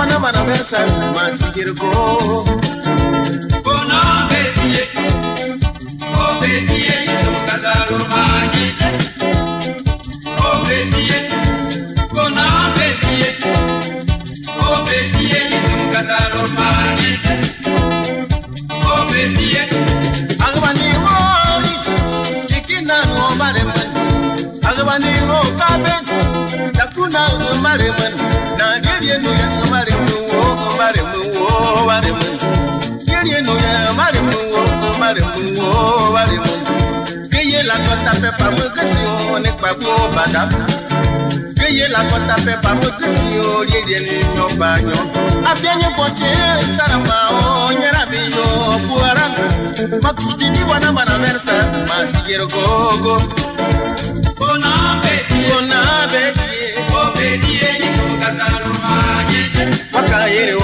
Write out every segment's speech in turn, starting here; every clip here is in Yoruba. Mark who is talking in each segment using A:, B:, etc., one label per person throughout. A: wana mana besa masikiri ko bona betiye o betiye isu kazalo magi o betiye bona betiye o betiye isu kazalo magi o betiye agbani wo kikina no baremani agbani wo kaben takuna maremani nadi yenu ya mari mu wo mari mu wo mari mu yenu ya mari mu wo mari mu wo mari mu geye la kota pe pa mu kesi o ni pa ko bada geye la kota pe pa mu kesi o ye de ni nyo ba nyo abianye bote sarama o nyara bi yo buara makuti di wana mana versa masigero gogo bona beti bona beti obedi ni sokazalo Macaíro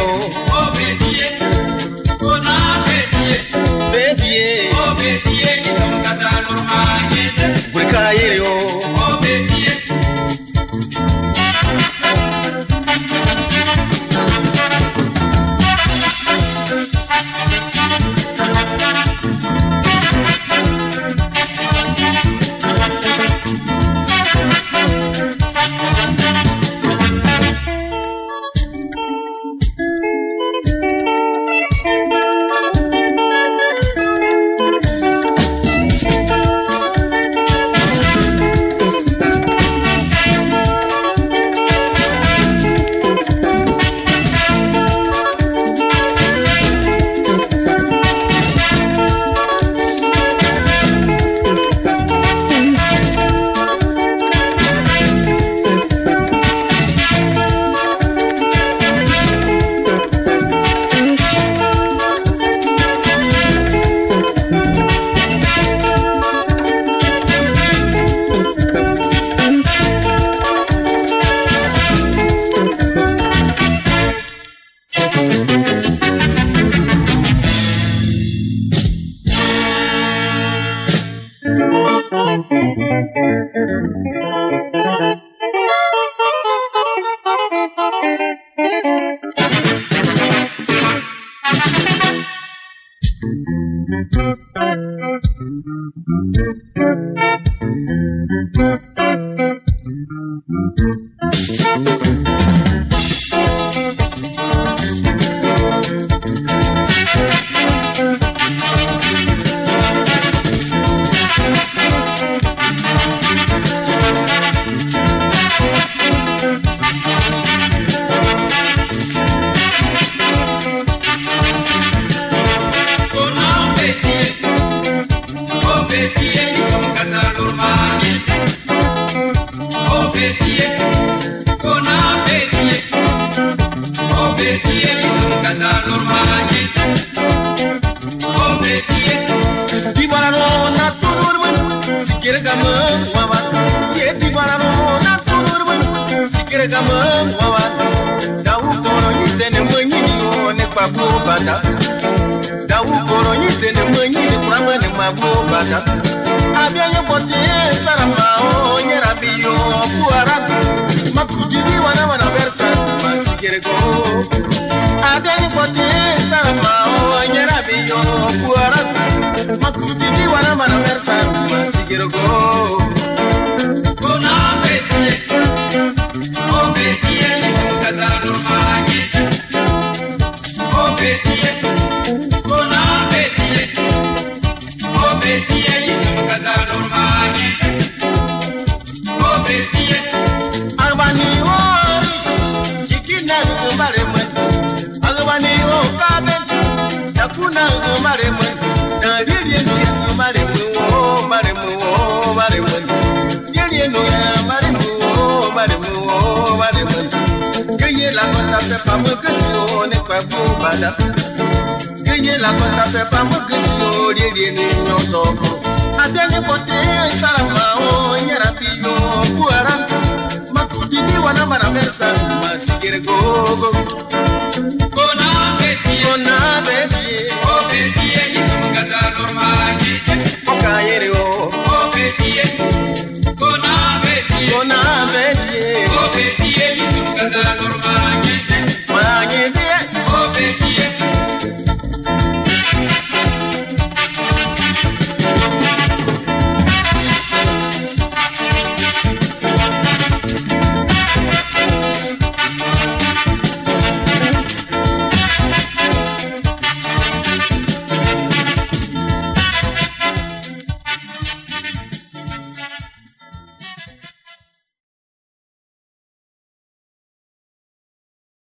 A: Thank you. bata dawukoro nyitene mwenyini kurama ne mwako bata abyanyokote saramao nyera biyo kuara makujiri wana wana versa masikereko abyanyokote saramao nyera biyo kuara makujiri wana wana versa masikereko fẹ́ pamọ́ gẹ̀ẹ́sì o nípa ẹ̀kú bàdá. Gẹ́yẹ́ làkọ́ta fẹ́ pamọ́ gẹ̀ẹ́sì o rírì ènìyàn sọ̀rọ̀. Abẹ́ni pọ́tẹ́. Go go.